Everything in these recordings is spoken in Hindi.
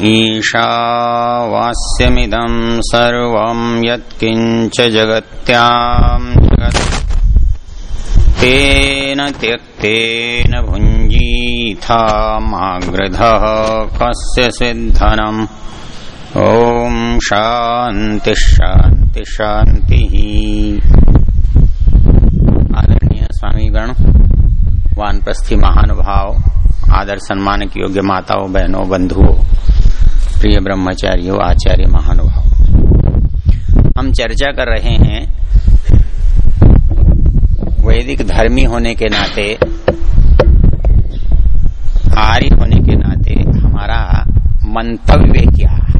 ईशावास्यमिदं सर्वं यत्किञ्च जगत्यां जगत्। तेन त्यक्तेन भुञ्जीथा मागृधः कस्य सिद्धनम्। ॐ शान्ति शान्ति शान्तिः। आदरणीय स्वामीगण, वानप्रस्थी महानुभाव, आदर सम्मान की योग्य माताओं, बहनों, बंधुओं प्रिय ब्रह्मचारियों, आचार्य महानुभाव। हम चर्चा कर रहे हैं वैदिक धर्मी होने के नाते, आर्य होने के नाते हमारा मंतव्य क्या है?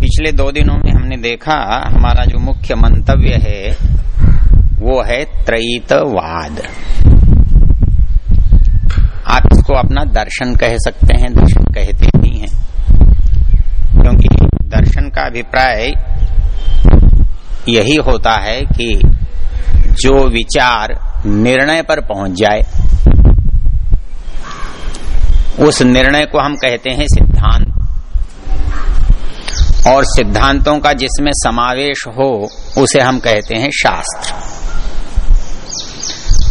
पिछले दो दिनों में हमने देखा, हमारा जो मुख्य मंतव्य है, वो है त्रैतवाद। आप इसको अपना दर्शन कह सकते हैं, दर्शन कहते ही हैं। क्योंकि दर्शन का अभिप्राय यही होता है कि जो विचार निर्णय पर पहुँच जाए, उस निर्णय को हम कहते हैं सिद्धांत। और सिद्धांतों का जिसमें समावेश हो, उसे हम कहते हैं शास्त्र।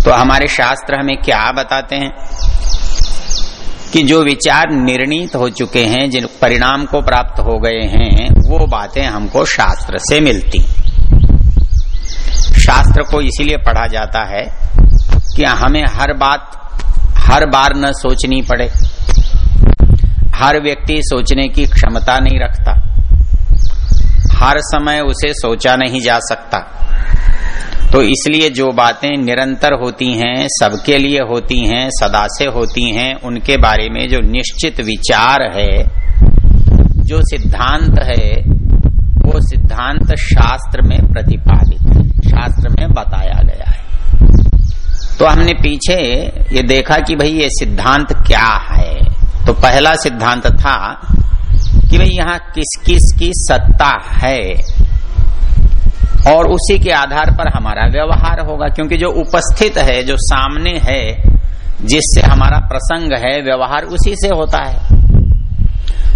तो हमारे शास्त्र हमें क्या बताते हैं? कि जो विचार निर्णीत हो चुके हैं, जिन परिणाम को प्राप्त हो गए हैं, वो बातें हमको शास्त्र से मिलती। शास्त्र को इसीलिए पढ़ा जाता है कि हमें हर बात, हर बार न सोचनी पड़े। हर व्यक्ति सोचने की क्षमता नहीं रखता। हर समय उसे सोचा नहीं जा सकता। तो इसलिए जो बातें निरंतर होती हैं, सबके लिए होती हैं, सदा से होती हैं, उनके बारे में जो निश्चित विचार है, जो सिद्धांत है, वो सिद्धांत शास्त्र में प्रतिपादित है। शास्त्र में बताया गया है। तो हमने पीछे ये देखा कि भाई ये सिद्धांत क्या है। तो पहला सिद्धांत था कि भाई यहाँ किस किस की सत्ता है। और उसी के आधार पर हमारा व्यवहार होगा। क्योंकि जो उपस्थित है, जो सामने है, जिससे हमारा प्रसंग है, व्यवहार उसी से होता है।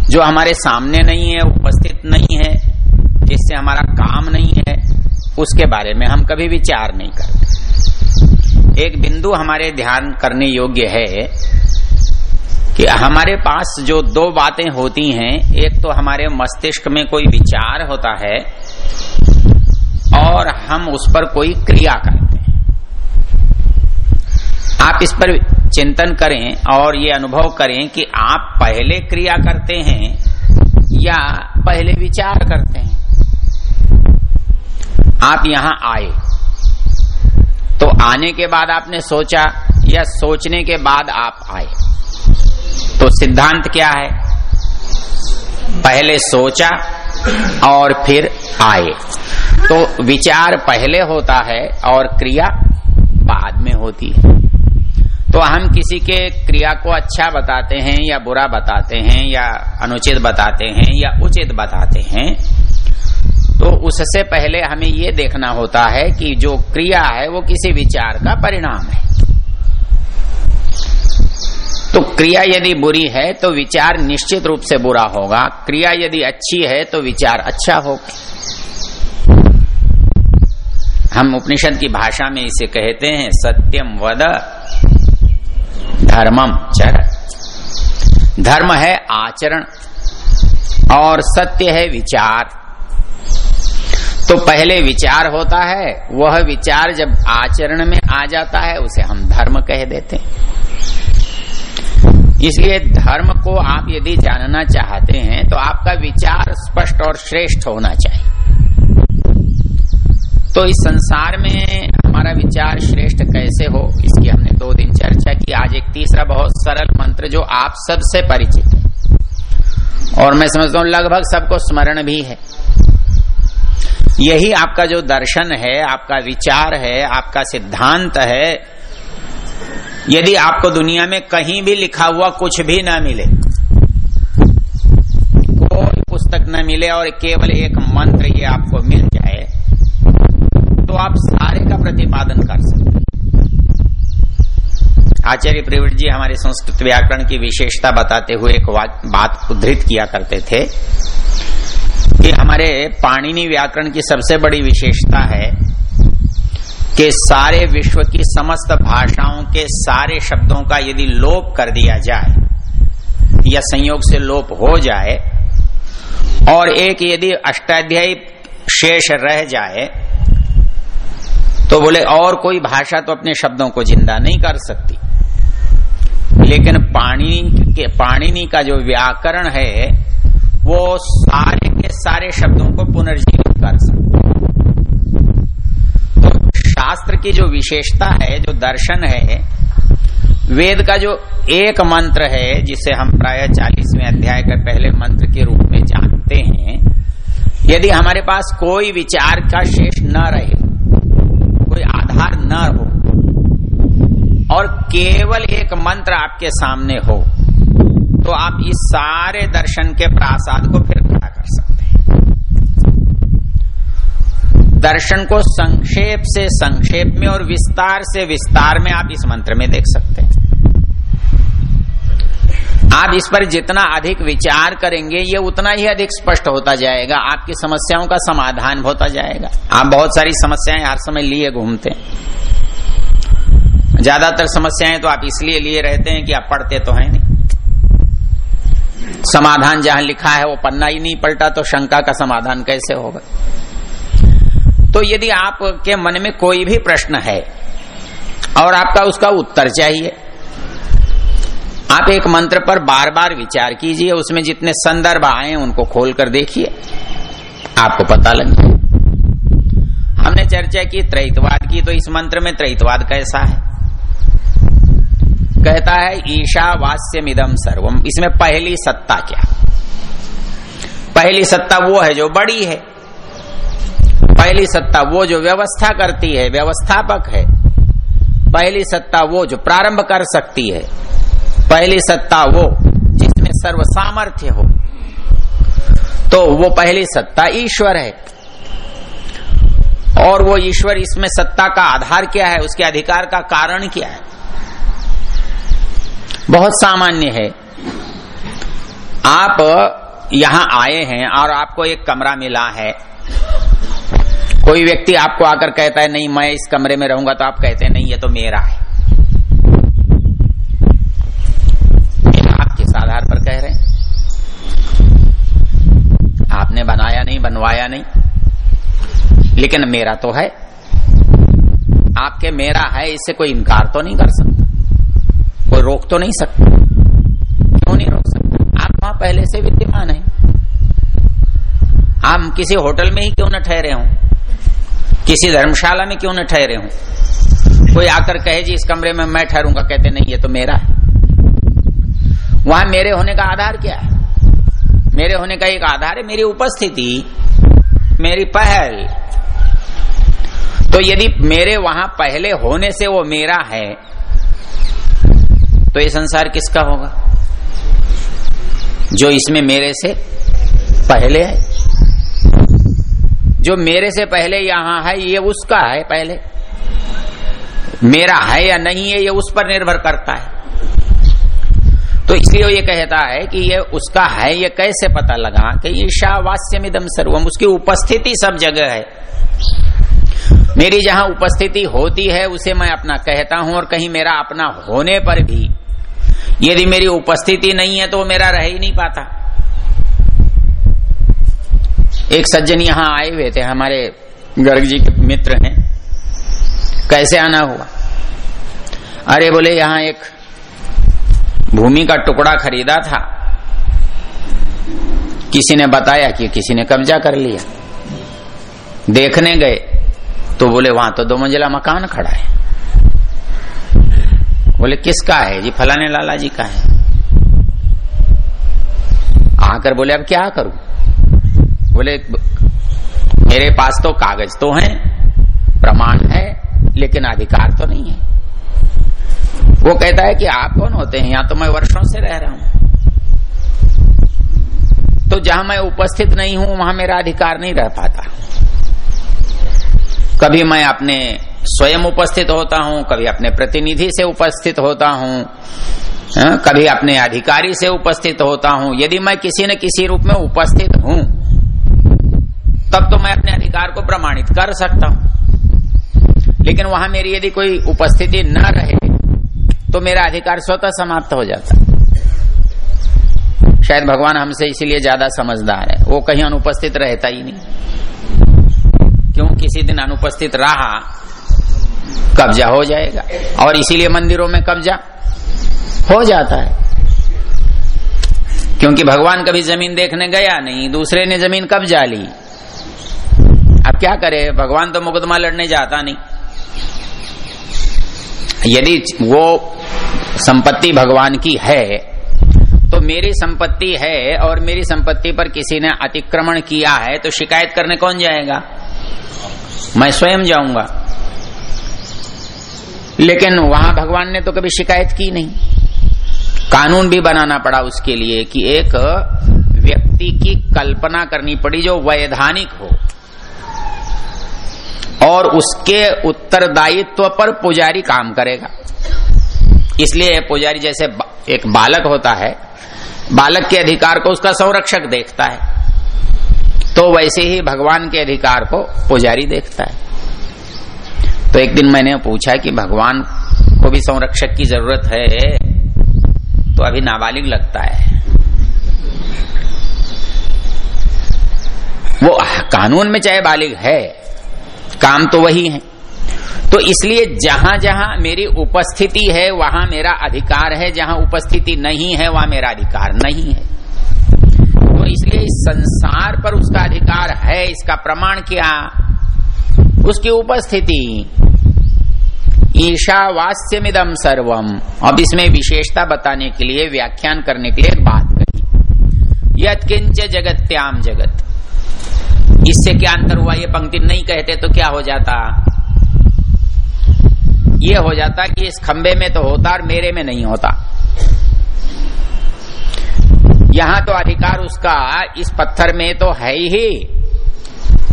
जो हमारे सामने नहीं है, उपस्थित नहीं है, जिससे हमारा काम नहीं है, उसके बारे में हम कभी विचार नहीं करते। एक बिंदु हमारे ध्यान करने योग्य है कि हमारे पास जो दो बातें होती हैं, एक तो हमारे मस्तिष्क में कोई विचार होता है और हम उस पर कोई क्रिया करते हैं। आप इस पर चिंतन करें और ये अनुभव करें कि आप पहले क्रिया करते हैं या पहले विचार करते हैं। आप यहाँ आए। तो आने के बाद आपने सोचा या सोचने के बाद आप आए। तो सिद्धांत क्या है? पहले सोचा और फिर आए। तो विचार पहले होता है और क्रिया बाद में होती है। तो हम किसी के क्रिया को अच्छा बताते हैं या बुरा बताते हैं या अनुचित बताते हैं या उचित बताते हैं तो उससे पहले हमें ये देखना होता है कि जो क्रिया है वो किसी विचार का परिणाम है। तो क्रिया यदि बुरी है तो विचार निश्चित रूप से बुरा होगा। क्रिया यदि अच्छी है तो विचार अच्छा होगा। हम उपनिषद की भाषा में इसे कहते हैं सत्यम वद धर्मम चर। धर्म है आचरण और सत्य है विचार। तो पहले विचार होता है, वह विचार जब आचरण में आ जाता है, उसे हम धर्म कह देते हैं। इसलिए धर्म को आप यदि जानना चाहते हैं तो आपका विचार स्पष्ट और श्रेष्ठ होना चाहिए। तो इस संसार में हमारा विचार श्रेष्ठ कैसे हो, इसकी हमने दो दिन चर्चा की। आज एक तीसरा बहुत सरल मंत्र जो आप सबसे परिचित है। और मैं समझता हूँ लगभग सबको स्मरण भी है। यही आपका जो दर्शन है, आपका विचार है, आपका सिद्धांत है, यदि आपको दुनिया में कहीं भी लिखा हुआ कुछ भी ना मिले, कोई पुस्तक न मिले और केवल एक मंत्र ये आपको मिल जाए आप सारे का प्रतिपादन कर सकते आचार्य प्रवीण जी हमारे संस्कृत व्याकरण की विशेषता बताते हुए एक बात उद्धृत किया करते थे कि हमारे पाणिनि व्याकरण की सबसे बड़ी विशेषता है कि सारे विश्व की समस्त भाषाओं के सारे शब्दों का यदि लोप कर दिया जाए या संयोग से लोप हो जाए और एक यदि अष्टाध्यायी शेष रह जाए तो बोले, और कोई भाषा तो अपने शब्दों को ज़िंदा नहीं कर सकती। लेकिन पाणिनि के, पाणिनि का जो व्याकरण है, वो सारे के सारे शब्दों को पुनर्जीवित कर सकते तो शास्त्र की जो विशेषता है, जो दर्शन है, वेद का जो एक मंत्र है, जिसे हम प्राय चालीसवें अध्याय के पहले मंत्र के रूप में जानते हैं, यदि हमारे पास कोई विचार का शेष न रहे कोई आधार न हो और केवल एक मंत्र आपके सामने हो तो आप इस सारे दर्शन के प्रासाद को फिर खड़ा कर सकते हैं। दर्शन को संक्षेप से संक्षेप में और विस्तार से विस्तार में आप इस मंत्र में देख सकते हैं। आप इस पर जितना अधिक विचार करेंगे, ये उतना ही अधिक स्पष्ट होता जाएगा। आपकी समस्याओं का समाधान होता जाएगा। आप बहुत सारी समस्याएँ हर समय लिए घूमते हैं। ज़्यादातर समस्याएँ तो आप इसलिए लिए रहते हैं कि आप पढ़ते तो हैं नहीं। समाधान जहाँ लिखा है वो पन्ना ही नहीं पलटा तो शंका का समाधान कैसे होगा? तो यदि आपके मन में कोई भी प्रश्न है और आपका उसका उत्तर चाहिए आप एक मंत्र पर बार बार विचार कीजिए, उसमें जितने संदर्भ आए उनको खोलकर देखिए। आपको पता लग हमने चर्चा की त्रैतवाद की तो इस मंत्र में त्रैतवाद कैसा है? कहता है ईशावास्यम इदम सर्वम। इसमें पहली सत्ता क्या? पहली सत्ता वो है जो बड़ी है। पहली सत्ता वो जो व्यवस्था करती है, व्यवस्थापक है। पहली सत्ता वो जो प्रारंभ कर सकती है। पहली सत्ता वो, जिसमें सर्व सामर्थ्य हो। तो वो पहली सत्ता ईश्वर है। और वो ईश्वर इसमें सत्ता का आधार क्या है, उसके अधिकार का कारण क्या है? बहुत सामान्य है। आप यहाँ आए हैं और आपको एक कमरा मिला है। कोई व्यक्ति आपको आकर कहता है, नहीं, मैं इस कमरे में रहूँगा तो आप कहते हैं, नहीं, ये तो मेरा है आप किस आधार पर कह रहे हैं आपने बनाया नहीं, बनवाया नहीं। लेकिन मेरा तो है। आपके मेरा है, इससे कोई इनकार तो नहीं कर सकता। कोई रोक तो नहीं सकता। क्यों नहीं रोक सकता? आप वहाँ पहले से विद्यमान है। हम किसी होटल में ही क्यों न ठहरे हों? किसी धर्मशाला में क्यों न ठहरे हों? कोई आकर कहे जी, इस कमरे में मैं ठहरूँगा, कहते, नहीं, ये तो मेरा है। वहाँ मेरे होने का आधार क्या है? मेरे होने का एक आधार है, मेरी उपस्थिति, मेरी पहल। तो यदि मेरे वहाँ पहले होने से वो मेरा है तो ये संसार किसका होगा? जो इसमें मेरे से पहले है। जो मेरे से पहले यहाँ है, ये उसका है पहले। मेरा है या नहीं है, ये उस पर निर्भर करता है। तो इसलिए ये कहता है कि ये उसका है, ये कैसे पता लगा कि ईशावास्यम इदम सर्वम, उसकी उपस्थिति सब जगह है। मेरी जहाँ उपस्थिति होती है, उसे मैं अपना कहता हूँ और कहीं मेरा अपना होने पर भी यदि मेरी उपस्थिति नहीं है तो मेरा रह ही नहीं पाता। एक सज्जन यहाँ आए हुए थे, हमारे गर्ग जी के मित्र हैं। कैसे आना हुआ? अरे बोले, यहाँ एक भूमि का टुकड़ा खरीदा था। किसी ने बताया कि किसी ने कब्जा कर लिया। देखने गए तो बोले, वहाँ तो दो मंजिला मकान खड़ा है। बोले, किसका है? जी, फलाने लाला जी का है। आकर बोले, अब क्या करूँ? बोले, मेरे पास तो कागज़ तो हैं, प्रमाण है, लेकिन अधिकार तो नहीं है। वो कहता है कि आप कौन होते हैं? यहाँ तो मैं वर्षों से रह रहा हूँ। तो जहाँ मैं उपस्थित नहीं हूँ वहाँ मेरा अधिकार नहीं रह पाता। कभी मैं अपने स्वयं उपस्थित होता हूँ कभी अपने प्रतिनिधि से उपस्थित होता हूँ हाँ, कभी अपने अधिकारी से उपस्थित होता हूँ। यदि मैं किसी न किसी रूप में उपस्थित हूँ तब तो मैं अपने अधिकार को प्रमाणित कर सकता हूँ। लेकिन वहाँ मेरी यदि कोई उपस्थिति न रहे तो मेरा अधिकार स्वतः समाप्त हो जाता। शायद भगवान हमसे इसीलिए ज़्यादा समझदार है। वो कहीं अनुपस्थित रहता ही नहीं। क्यों? किसी दिन अनुपस्थित रहा, कब्जा हो जाएगा। और इसीलिए मंदिरों में कब्जा हो जाता है। क्योंकि भगवान कभी ज़मीन देखने गया नहीं, दूसरे ने ज़मीन कब्जा ली। अब क्या करे? भगवान तो मुकदमा लड़ने जाता नहीं। यदि वो संपत्ति भगवान की है तो मेरी संपत्ति है और मेरी संपत्ति पर किसी ने अतिक्रमण किया है तो शिकायत करने कौन जाएगा? मैं स्वयं जाऊँगा। लेकिन वहाँ भगवान ने तो कभी शिकायत की नहीं। कानून भी बनाना पड़ा उसके लिए कि एक व्यक्ति की कल्पना करनी पड़ी जो वैधानिक हो। और उसके उत्तरदायित्व पर पुजारी काम करेगा। इसलिए पुजारी जैसे एक बालक होता है, बालक के अधिकार को उसका संरक्षक देखता है। तो वैसे ही भगवान के अधिकार को पुजारी देखता है। तो एक दिन मैंने पूछा कि भगवान को भी संरक्षक की ज़रूरत है तो अभी नाबालिग लगता है। वो कानून में चाहे बालिग है काम तो वही है। तो इसलिए जहाँ जहाँ मेरी उपस्थिति है, वहाँ मेरा अधिकार है। जहाँ उपस्थिति नहीं है, वहाँ मेरा अधिकार नहीं है। तो इसलिए इस संसार पर उसका अधिकार है, इसका प्रमाण क्या? उसकी उपस्थिति। ईशावास्यमिदम सर्वम अब इसमें विशेषता बताने के लिए, व्याख्यान करने के लिए बात कही। यत्किंच जगत्याम जगत। इससे क्या अंतर हुआ? ये पंक्ति नहीं कहते तो क्या हो जाता? ये हो जाता कि इस खंबे में तो होता और मेरे में नहीं होता। यहाँ तो अधिकार उसका इस पत्थर में तो है ही।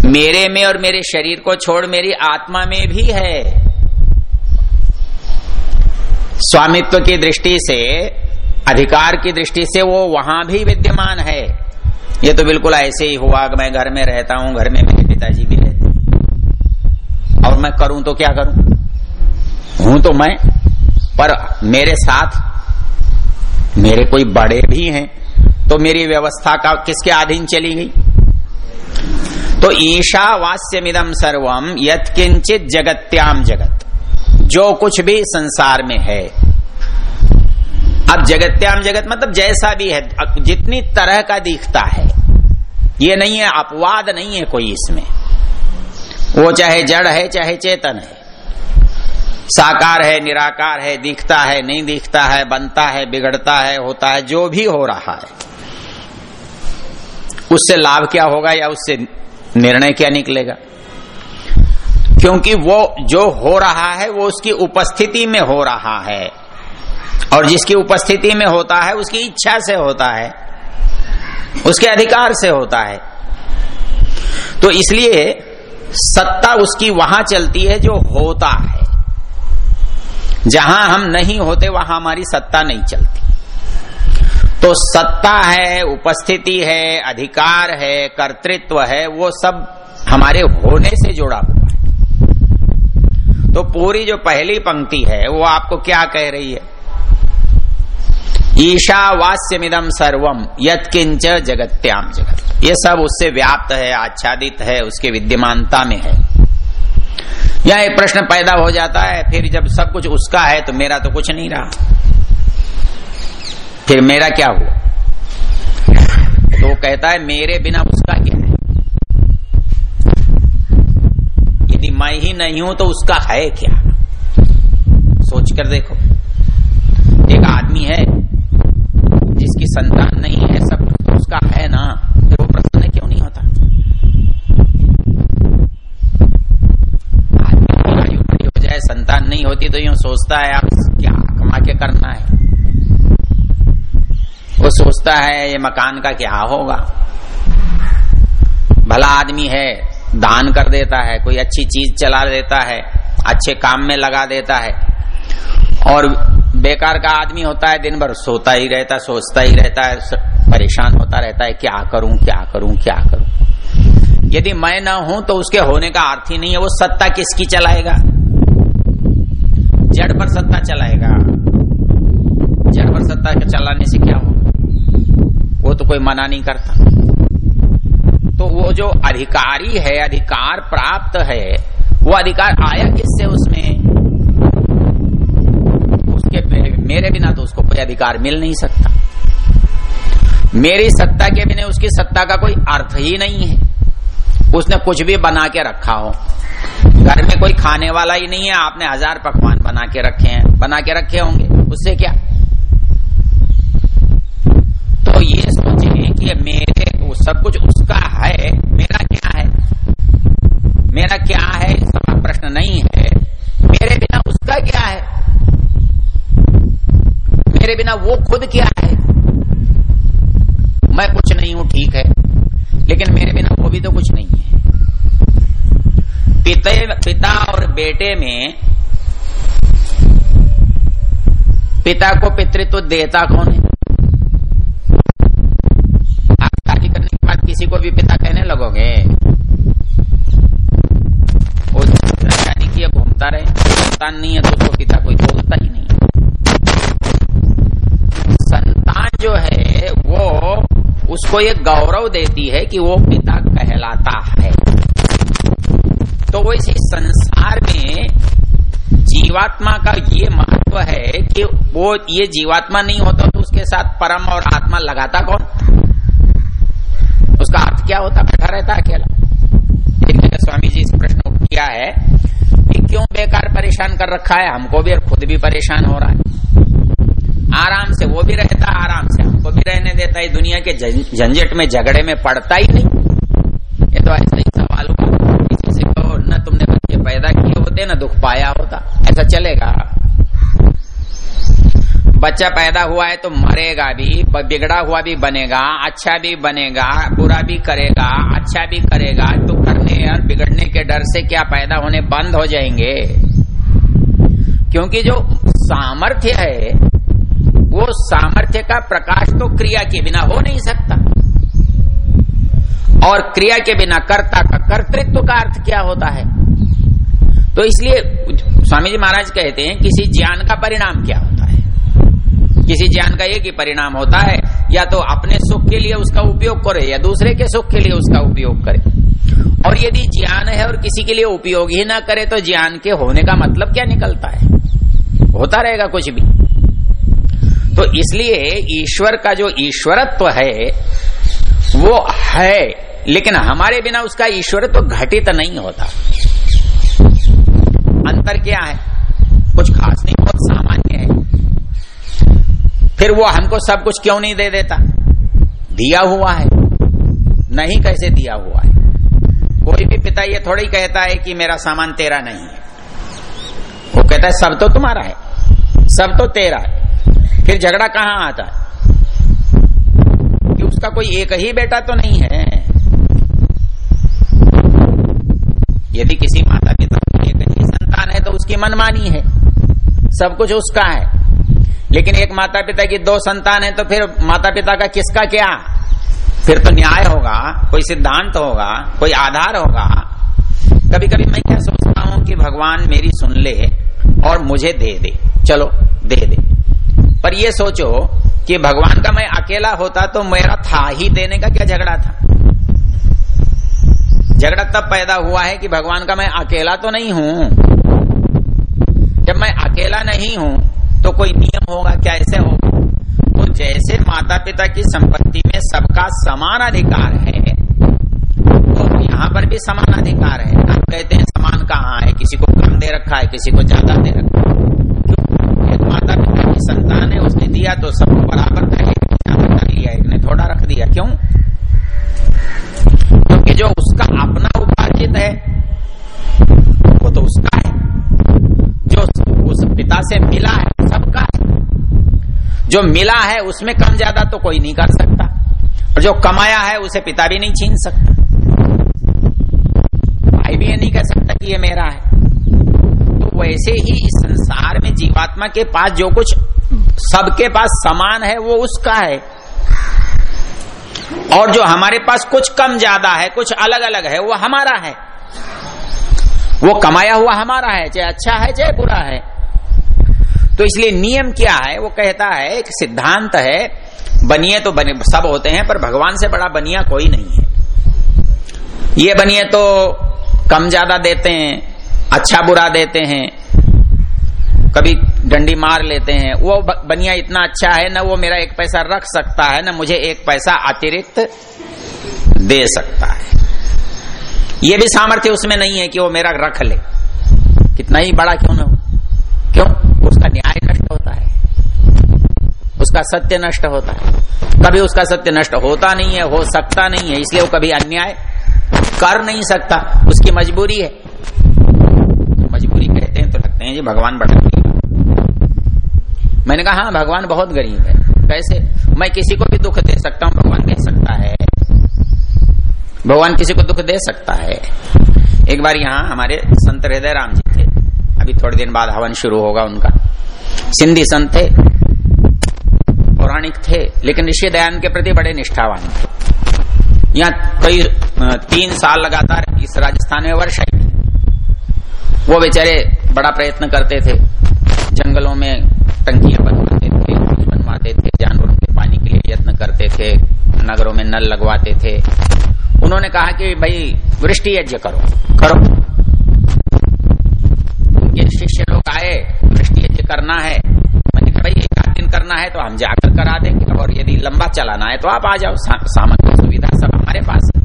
मेरे में और मेरे शरीर को छोड़ मेरी आत्मा में भी है। स्वामित्व की दृष्टि से, अधिकार की दृष्टि से वो वहाँ भी विद्यमान है। ये तो बिल्कुल ऐसे ही हुआ कि मैं घर में रहता हूँ, घर में मेरे पिताजी भी रहते और मैं करूँ तो क्या करूँ? हूँ तो मैं, पर मेरे साथ मेरे कोई बड़े भी हैं तो मेरी व्यवस्था का किसके अधीन चली गई? तो ईशावास्यमिदम सर्वम यत्किंचित जगत्याम जगत। जो कुछ भी संसार में है अब जगत्याम जगत मतलब जैसा भी है जितनी तरह का दिखता है, ये नहीं है, अपवाद नहीं है कोई इसमें। वो चाहे जड़ है, चाहे चेतन है। साकार है, निराकार है, दिखता है, नहीं दिखता है, बनता है, बिगड़ता है, होता है, जो भी हो रहा है। उससे लाभ क्या होगा या उससे निर्णय क्या निकलेगा? क्योंकि वो जो हो रहा है, वो उसकी उपस्थिति में हो रहा है। और जिसकी उपस्थिति में होता है, उसकी इच्छा से होता है, उसके अधिकार से होता है। तो इसलिए सत्ता उसकी वहाँ चलती है जो होता है। जहाँ हम नहीं होते, वहाँ हमारी सत्ता नहीं चलती। तो सत्ता है, उपस्थिति है, अधिकार है, कर्तृत्व है, वो सब हमारे होने से जुड़ा हुआ है। तो पूरी जो पहली पंक्ति है, वो आपको क्या कह रही है? ईशावास्यमिदम सर्वम यत्किंच जगत्याम जगत। ये सब उससे व्याप्त है, आच्छादित है, उसके विद्यमानता में है। यह एक प्रश्न पैदा हो जाता है, फिर जब सब कुछ उसका है तो मेरा तो कुछ नहीं रहा। फिर मेरा क्या हुआ? तो कहता है, मेरे बिना उसका क्या है? यदि मैं ही नहीं हूँ तो उसका है क्या? सोच कर देखो। एक आदमी है संतान नहीं है, सब तो उसका है ना? फिर वो प्रसन्न क्यों नहीं होता? आयु बड़ी हो जाए, संतान नहीं होती तो यूँ सोचता है आप क्या कमा के करना है? वो सोचता है, ये मकान का क्या होगा? भला आदमी है, दान कर देता है, कोई अच्छी चीज़ चला देता है, अच्छे काम में लगा देता है, और बेकार का आदमी होता है दिन भर सोता ही रहता है, सोचता ही रहता है परेशान होता रहता है, क्या करूँ क्या करूँ क्या करूँ? यदि मैं ना हूँ तो उसके होने का अर्थ ही नहीं है, वो सत्ता किसकी चलाएगा? जड़ पर सत्ता चलाएगा। जड़ पर सत्ता के चलाने से क्या होगा? वो तो कोई मना नहीं करता। तो वो जो अधिकारी है, अधिकार प्राप्त है, वो अधिकार आया किससे उसमें उसके मेरे बिना तो उसको कोई अधिकार मिल नहीं सकता। मेरी सत्ता के बिना उसकी सत्ता का कोई अर्थ ही नहीं है। उसने कुछ भी बना के रखा हो। घर में कोई खाने वाला ही नहीं है, आपने हज़ार पकवान बना के रखे हैं। बना के रखे होंगे, उससे क्या? तो ये सोचे कि मेरे वो सब कुछ उसका है मेरा क्या है मेरा क्या है इसका प्रश्न नहीं है मेरे बिना उसका क्या है मेरे बिना वो खुद क्या है? मैं कुछ नहीं हूँ, ठीक है। लेकिन मेरे बिना वो भी तो कुछ नहीं है। पिता पिता और बेटे में पिता को पितृत्व तो देता कौन है? आप शादी करने के बाद किसी को भी पिता कहने लगोगे? वो शादी किया, घूमता रहे संतान नहीं है तो उसको पिता कोई बोलता ही नहीं संतान जो है वो उसको ये गौरव देती है कि वो पिता कहलाता है। तो वो इसी संसार में जीवात्मा का ये महत्व है कि वो ये जीवात्मा नहीं होता तो उसके साथ परम और आत्मा लगाता कौन? उसका अर्थ क्या होता? बैठा रहता अकेला। जगह स्वामी जी इस प्रश्न को किया है कि क्यों बेकार परेशान कर रखा है? हमको भी और खुद भी परेशान हो रहा है। आराम से, वो भी रहता आराम से। हमको भी रहने देता है दुनिया के झंझट में, झगड़े में पड़ता ही नहीं। ये तो ऐसा ही सवाल हुआ। किसी से कहो, न तुमने बच्चे पैदा किए होते, ना दुख पाया होता। ऐसा चलेगा। बच्चा पैदा हुआ है तो मरेगा भी बिगड़ा हुआ भी बनेगा अच्छा भी बनेगा, बुरा भी करेगा अच्छा भी करेगा। तो करने और बिगड़ने के डर से क्या पैदा होने बंद हो जाएँगे? क्योंकि जो सामर्थ्य है वो सामर्थ्य का प्रकाश तो क्रिया के बिना हो नहीं सकता। और क्रिया के बिना कर्ता का कर्तृत्व का अर्थ क्या होता है? तो इसलिए स्वामी जी महाराज कहते हैं, किसी ज्ञान का परिणाम क्या होता है? किसी ज्ञान का एक ही परिणाम होता है, या तो अपने सुख के लिए उसका उपयोग करे, या दूसरे के सुख के लिए उसका उपयोग करे। और यदि ज्ञान है और किसी के लिए उपयोग ही ना करे तो ज्ञान के होने का मतलब क्या निकलता है? होता रहेगा कुछ भी। तो इसलिए ईश्वर का जो ईश्वरत्व है, वो है, लेकिन हमारे बिना उसका ईश्वरत्व घटित नहीं होता। अंतर क्या है? कुछ खास नहीं, बहुत सामान्य है। फिर वो हमको सब कुछ क्यों नहीं दे देता? दिया हुआ है। नहीं कैसे दिया हुआ है? कोई भी पिता ये थोड़ा कहता है कि मेरा सामान तेरा नहीं है। वो कहता है, सब तो तुम्हारा है। सब तो तेरा है। फिर झगड़ा कहाँ आता है? कि उसका कोई एक ही बेटा तो नहीं है। यदि किसी माता पिता की एक ही संतान है तो उसकी मनमानी है। सब कुछ उसका है। लेकिन एक माता पिता की दो संतान है तो फिर माता पिता का किसका क्या? फिर तो न्याय होगा, कोई सिद्धांत होगा, कोई आधार होगा। कभी कभी मैं क्या सोचता हूँ कि भगवान मेरी सुन ले और मुझे दे दे। चलो, दे दे। पर ये सोचो कि भगवान का मैं अकेला होता तो मेरा था ही देने का क्या झगड़ा था? झगड़ा तब पैदा हुआ है कि भगवान का मैं अकेला तो नहीं हूँ। जब मैं अकेला नहीं हूँ तो कोई नियम होगा क्या? ऐसे होगा तो जैसे माता पिता की संपत्ति में सबका समान अधिकार है तो यहाँ पर भी समान अधिकार है। आप कहते हैं समान कहाँ है? किसी को कम दे रखा है, किसी को ज़्यादा दे रखा है। एक माता पिता की संतान है, उसने दिया तो सबको बराबर था, एक ने ज़्यादा कर लिया, एक ने थोड़ा रख दिया। क्यों? क्योंकि जो उसका अपना उपार्जित है, वो तो उसका है। जो उस पिता से मिला है, सबका है। जो मिला है, उसमें कम ज़्यादा तो कोई नहीं कर सकता। और जो कमाया है, उसे पिता भी नहीं छीन सकता। भाई भी ये नहीं कह सकता कि ये मेरा है। वैसे ही इस संसार में जीवात्मा के पास जो कुछ सबके पास समान है, वो उसका है। और जो हमारे पास कुछ कम ज़्यादा है, कुछ अलग अलग है, वो हमारा है। वो कमाया हुआ हमारा है, चाहे अच्छा है, चाहे बुरा है। तो इसलिए नियम क्या है? वो कहता है, एक सिद्धांत है, बनिए तो बने, सब होते हैं, पर भगवान से बड़ा बनिया कोई नहीं है। ये बनिए तो कम ज़्यादा देते हैं अच्छा बुरा देते हैं कभी डंडी मार लेते हैं, वो बनिया इतना अच्छा है, ना वो मेरा एक पैसा रख सकता है, ना मुझे एक पैसा अतिरिक्त दे सकता है। ये भी सामर्थ्य उसमें नहीं है कि वो मेरा रख ले। कितना ही बड़ा क्यों ना हो। क्यों? उसका न्याय नष्ट होता है। उसका सत्य नष्ट होता है। कभी उसका सत्य नष्ट होता नहीं है, हो सकता नहीं है, इसलिए वो कभी अन्याय कर नहीं सकता। उसकी मजबूरी है। मजबूरी कहते हैं तो लगते हैं जी, भगवान बड़ा मैंने कहा हाँ भगवान बहुत गरीब है। कैसे मैं किसी को भी दुख दे सकता हूँ, भगवान दे सकता है। भगवान किसी को दुख दे सकता है। एक बार यहाँ हमारे संत हृदय राम जी थे। अभी थोड़े दिन बाद हवन शुरू होगा उनका। सिंधी संत थे, पौराणिक थे, लेकिन ऋषि दयान के प्रति बड़े निष्ठावान थे। यहाँ कई तीन साल लगातार इस राजस्थान में वर्षा वो बेचारे बड़ा प्रयत्न करते थे। जंगलों में टंकियाँ बनवाते थे, कुछ बनवाते थे, जानवरों के पानी के लिए यत्न करते थे, नगरों में नल लगवाते थे। उन्होंने कहा कि भाई, वृष्टि यज्ञ करो। करो। उनके शिष्य लोग आए, वृष्टि यज्ञ करना है। मैंने कहा, भाई, एक आध दिन करना है तो हम जाकर करा देंगे, और यदि लंबा चलाना है तो आप आ जाओ सामग्री सुविधा सब हमारे पास है।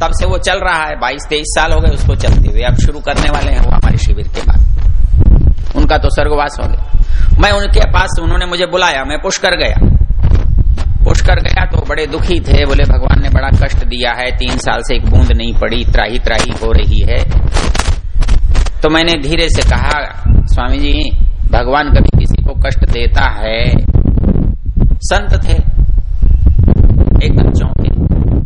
तब से वो चल रहा है, बाईस तेईस साल हो गए उसको चलते हुए। अब शुरू करने वाले हैं वो हमारे शिविर के बाद। उनका तो स्वर्गवास हो गया। मैं उनके पास, उन्होंने मुझे बुलाया, मैं पुष्कर गया। पुष्कर गया तो बड़े दुखी थे, बोले, भगवान ने बड़ा कष्ट दिया है, तीन साल से एक बूंद नहीं पड़ी त्राही त्राही हो रही है। तो मैंने धीरे से कहा, स्वामी जी, भगवान कभी किसी को कष्ट देता है। संत थे। एकदम चौंके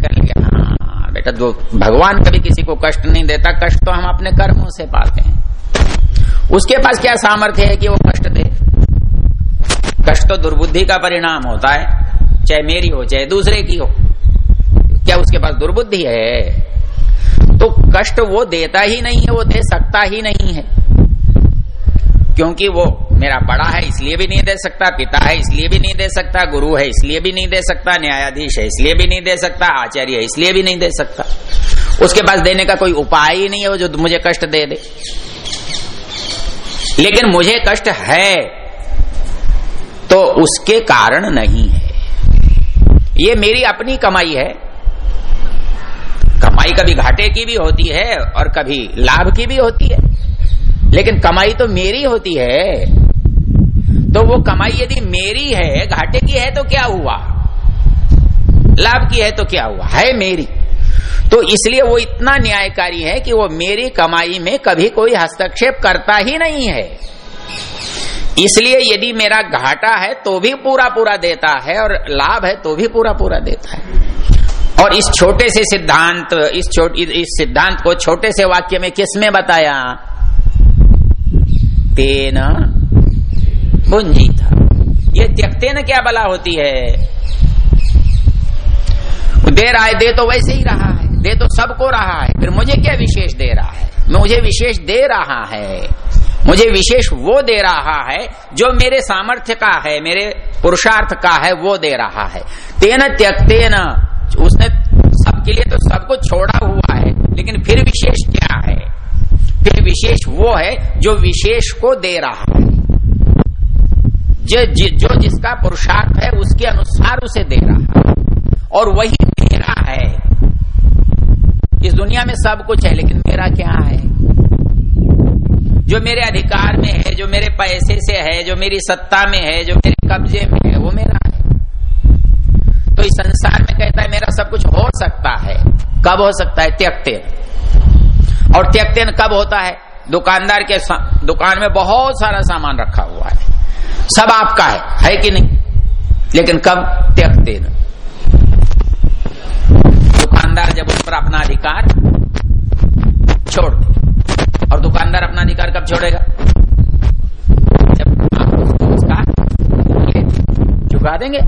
कर लिया। हाँ बेटा जो भगवान कभी किसी को कष्ट नहीं देता, कष्ट तो हम अपने कर्मों से पाते हैं। उसके पास क्या सामर्थ्य है कि वो कष्ट दे? कष्ट तो दुर्बुद्धि का परिणाम होता है, चाहे मेरी हो, चाहे दूसरे की हो। क्या उसके पास दुर्बुद्धि है? तो कष्ट वो देता ही नहीं है, वो दे सकता ही नहीं है। क्योंकि वो मेरा बड़ा है, इसलिए भी नहीं दे सकता, पिता है, इसलिए भी नहीं दे सकता, गुरु है, इसलिए भी नहीं दे सकता, न्यायाधीश है, इसलिए भी नहीं दे सकता, आचार्य है, इसलिए भी नहीं दे सकता। उसके पास देने का कोई उपाय ही नहीं है, वो जो मुझे कष्ट दे दे। लेकिन मुझे कष्ट है तो उसके कारण नहीं है। ये मेरी अपनी कमाई है। कमाई कभी घाटे की भी होती है और कभी लाभ की भी होती है। लेकिन कमाई तो मेरी होती है। तो वो कमाई यदि मेरी है, घाटे की है तो क्या हुआ? लाभ की है तो क्या हुआ? है मेरी। तो इसलिए वो इतना न्यायकारी है कि वो मेरी कमाई में कभी कोई हस्तक्षेप करता ही नहीं है। इसलिए यदि मेरा घाटा है तो भी पूरा पूरा देता है, और लाभ है तो भी पूरा पूरा देता है। और इस छोटे से सिद्धांत, इस छोटे, इस सिद्धांत को छोटे से वाक्य में किसमें बताया? तेन बुंजी था ये त्यक्तेन क्या बला होती है? दे रहा है दे तो वैसे ही रहा है, दे तो सबको रहा है, फिर मुझे क्या विशेष दे रहा है? मुझे विशेष दे रहा है। मुझे विशेष वो दे रहा है जो मेरे सामर्थ्य का है मेरे पुरुषार्थ का है वो दे रहा है। तेन त्यक्तेन उसने सबके लिए तो सब कुछ छोड़ा हुआ है लेकिन फिर विशेष क्या है? फिर विशेष वो है जो विशेष को दे रहा है। जो, जो जिसका पुरुषार्थ है उसके अनुसार उसे दे रहा है। और वही मेरा है। इस दुनिया में सब कुछ है लेकिन मेरा क्या है? जो मेरे अधिकार में है, जो मेरे पैसे से है, जो मेरी सत्ता में है, जो मेरे कब्जे में है, वो मेरा है। तो इस संसार में कहता है, मेरा सब कुछ हो सकता है। कब हो सकता है? त्यक्तेन और त्यक्तेन कब होता है? दुकानदार के दुकान में बहुत सारा सामान रखा हुआ है। सब आपका है है कि नहीं? लेकिन कब? त्यक्तेन दुकानदार जब उस पर अपना अधिकार छोड़ दे और दुकानदार अपना अधिकार कब छोड़ेगा? जब आप उसको उसका चुका देंगे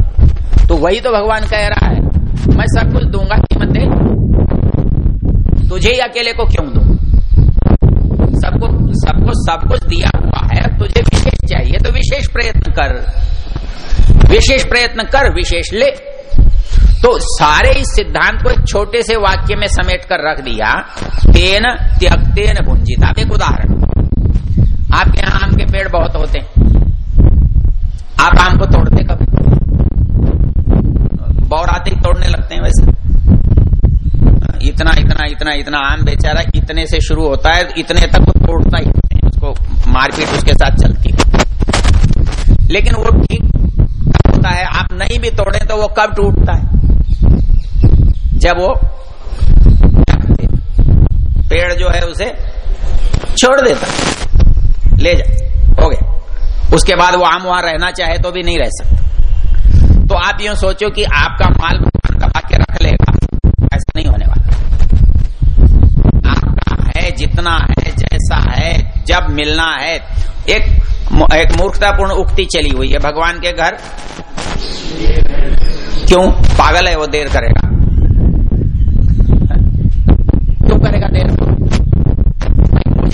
तो वही तो भगवान कह रहा है, मैं सब कुछ दूँगा, कीमत दे तुझे ही अकेले को क्यों दू? सबको सबको सब कुछ दिया हुआ है, तुझे विशेष चाहिए तो विशेष प्रयत्न कर। विशेष प्रयत्न कर, विशेष ले। तो सारे इस सिद्धांत को एक छोटे से वाक्य में समेट कर रख दिया। तेन त्यक्तेन भुंजित आप एक उदाहरण। आपके यहाँ आम के पेड़ बहुत होते हैं। आप आम को तोड़ते कब? बौराते ही तोड़ने लगते हैं वैसे। इतना इतना इतना इतना आम बेचारा इतने से शुरू होता है, इतने तक वो तोड़ता ही उसको मारपीट उसके साथ चलती है। लेकिन वो ठीक होता है? आप नहीं भी तोड़े तो वो कब टूटता है? जब वो? पेड़ जो है उसे छोड़ देता ले जा। हो गया। उसके बाद वो आम वहाँ रहना चाहे तो भी नहीं रह सकता। तो आप यूँ सोचो कि आपका माल भगवान दबा के रख लेगा, ऐसा नहीं होने वाला। आपका है, जितना है, जैसा है, जब मिलना है। एक एक मूर्खतापूर्ण उक्ति चली हुई है, भगवान के घर। क्यों? पागल है वो, देर करेगा क्यों करेगा देर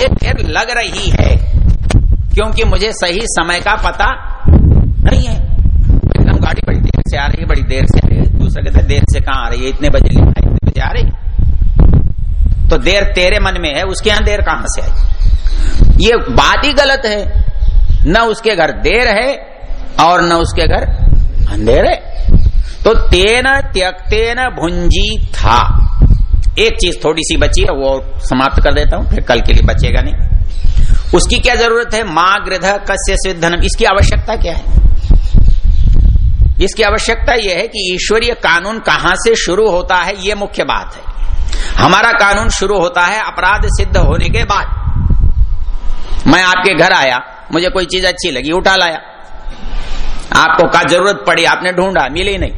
मुझे देर लग रही है, क्योंकि मुझे सही समय का पता नहीं है। एकदम गाड़ी बड़ी देर से आ रही है, बड़ी देर से आ रही है। दूसरा कहता देर से कहाँ आ रही है? इतने बजे लिखा इतने बजे आ रही तो देर तेरे मन में है, उसके यहाँ देर कहाँ से आई? ये बात ही गलत है। न उसके घर देर है और न उसके घर अंधेर है। तो तेन त्यक्तेन भुंजी था। एक चीज़ थोड़ी सी बची है, वो समाप्त कर देता हूँ, फिर कल के लिए बचेगा नहीं। उसकी क्या ज़रूरत है? माँ गृध कस्य सिद्धनम। इसकी आवश्यकता क्या है? इसकी आवश्यकता यह है कि ईश्वरीय कानून कहाँ से शुरू होता है, ये मुख्य बात है। हमारा कानून शुरू होता है अपराध सिद्ध होने के बाद। मैं आपके घर आया, मुझे कोई चीज़ अच्छी लगी, उठा लाया। आपको का ज़रूरत पड़ी, आपने ढूंढा, मिली नहीं।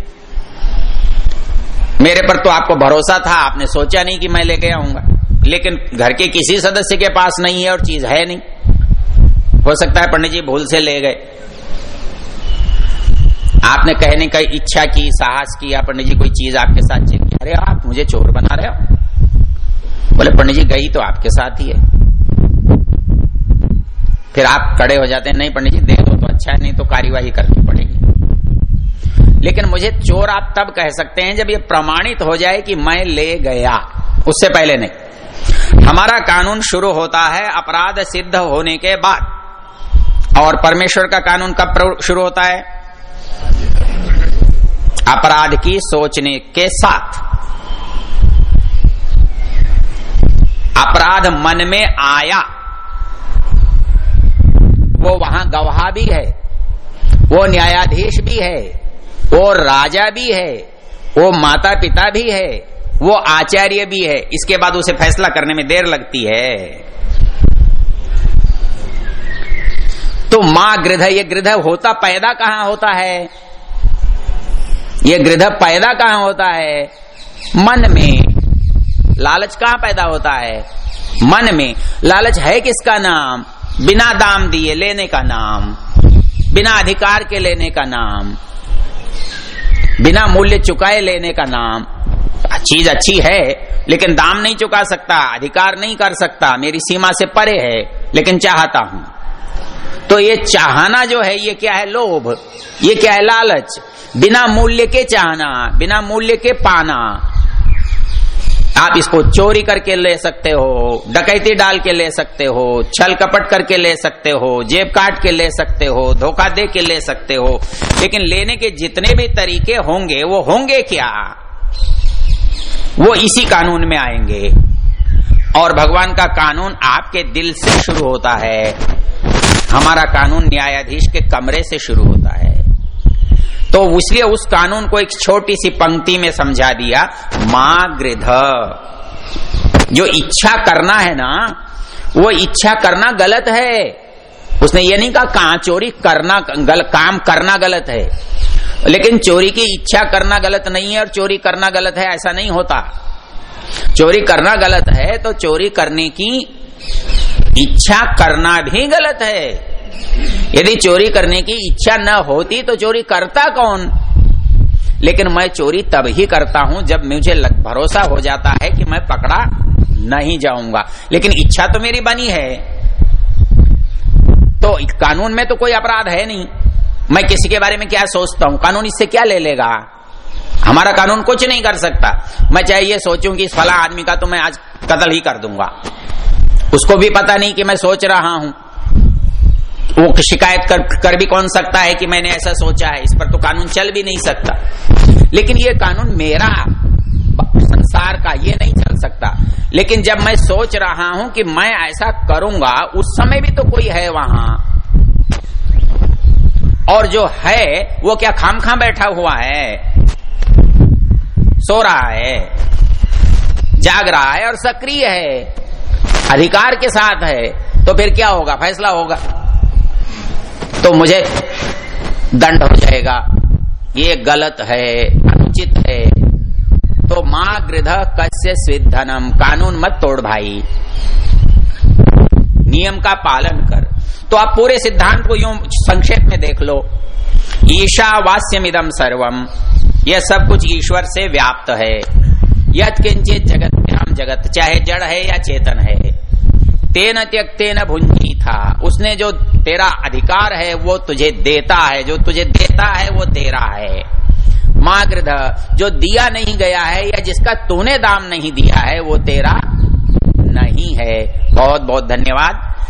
मेरे पर तो आपको भरोसा था, आपने सोचा नहीं कि मैं लेके आऊँगा। लेकिन घर के किसी सदस्य के पास नहीं है और चीज़ है नहीं। हो सकता है पंडित जी भूल से ले गए। आपने कहने का इच्छा की, साहस किया पंडित जी कोई चीज़ आपके साथ चेक किया अरे आप मुझे चोर बना रहे हो। बोले, पंडित जी गई तो आपके साथ ही है। फिर आप खड़े हो जाते हैं, नहीं पंडित जी, दे दो तो अच्छा है, नहीं तो कार्यवाही करनी पड़ेगी। लेकिन मुझे चोर आप तब कह सकते हैं जब ये प्रमाणित हो जाए कि मैं ले गया। उससे पहले नहीं। हमारा कानून शुरू होता है अपराध सिद्ध होने के बाद। और परमेश्वर का कानून कब शुरू होता है? अपराध की सोचने के साथ। अपराध मन में आया। वो वहाँ गवाह भी है। वो न्यायाधीश भी है। वो राजा भी है, वो माता पिता भी है, वो आचार्य भी है, इसके बाद उसे फैसला करने में देर लगती है। तो माँ गृध ये गृध होता पैदा कहाँ होता है? ये गृध पैदा कहाँ होता है? मन में। लालच कहाँ पैदा होता है? मन में। लालच है किसका नाम? बिना दाम दिए लेने का नाम। बिना अधिकार के लेने का नाम। बिना मूल्य चुकाए लेने का नाम। चीज़ अच्छी है, लेकिन दाम नहीं चुका सकता, अधिकार नहीं कर सकता, मेरी सीमा से परे है, लेकिन चाहता हूँ। तो ये चाहना जो है, ये क्या है लोभ? ये क्या है लालच? बिना मूल्य के चाहना, बिना मूल्य के पाना। आप इसको चोरी करके ले सकते हो, डकैती डाल के ले सकते हो, छल कपट करके ले सकते हो, जेब काट के ले सकते हो, धोखा दे के ले सकते हो, लेकिन लेने के जितने भी तरीके होंगे, वो होंगे क्या? वो इसी कानून में आएँगे। और भगवान का कानून आपके दिल से शुरू होता है। हमारा कानून न्यायाधीश के कमरे से शुरू होता है। तो इसलिए उस कानून को एक छोटी सी पंक्ति में समझा दिया माँ गृध जो इच्छा करना है ना वो इच्छा करना गलत है। उसने ये नहीं कहा कहा चोरी करना गल, काम करना गलत है। लेकिन चोरी की इच्छा करना गलत नहीं है और चोरी करना गलत है ऐसा नहीं होता। चोरी करना गलत है तो चोरी करने की इच्छा करना भी गलत है। यदि चोरी करने की इच्छा न होती तो चोरी करता कौन? लेकिन मैं चोरी तब ही करता हूँ जब मुझे भरोसा हो जाता है कि मैं पकड़ा नहीं जाऊँगा। लेकिन इच्छा तो मेरी बनी है। तो कानून में तो कोई अपराध है नहीं। मैं किसी के बारे में क्या सोचता हूँ? कानून इससे क्या ले लेगा? हमारा कानून कुछ नहीं कर सकता। मैं चाहे ये सोचूं कि फला आदमी का तो मैं आज कत्ल ही कर दूँगा। उसको भी पता नहीं कि मैं सोच रहा हूँ। वो शिकायत कर, कर भी कौन सकता है कि मैंने ऐसा सोचा है? इस पर तो कानून चल भी नहीं सकता। लेकिन ये कानून मेरा संसार का ये नहीं चल सकता। लेकिन जब मैं सोच रहा हूँ कि मैं ऐसा करूँगा उस समय भी तो कोई है वहाँ। और जो है वो क्या खाम खाम बैठा हुआ है? सो रहा है जाग रहा है और सक्रिय है। अधिकार के साथ है। तो फिर क्या होगा? फैसला होगा। तो मुझे दंड हो जाएगा। ये गलत है, अनुचित है। तो माँ गृध कस्य स्विधनम कानून मत तोड़ भाई। नियम का पालन कर। तो आप पूरे सिद्धांत को यूँ संक्षेप में देख लो। ईशावास्यम इदम सर्वम यह सब कुछ ईश्वर से व्याप्त है। यथ किंचित जगत जगत, चाहे जड़ है या चेतन है। तेन त्यक्तेन भुंजी था उसने जो तेरा अधिकार है, वो तुझे देता है। जो तुझे देता है, वो तेरा है। माग्रध जो दिया नहीं गया है या जिसका तूने दाम नहीं दिया है, वो तेरा नहीं है। बहुत बहुत धन्यवाद।